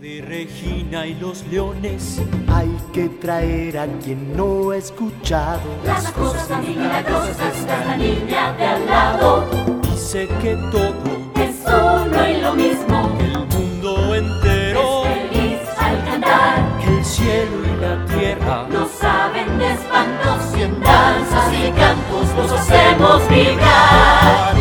De Regina y los leones hay que traer a quien no ha escuchado. Las cosas tan milagrosas está la niña de al lado. Dice que todo es uno y lo mismo. Que el mundo entero es feliz al cantar. Que el cielo y la tierra no saben de espantos. Y en danzas y cantos los hacemos vibrar.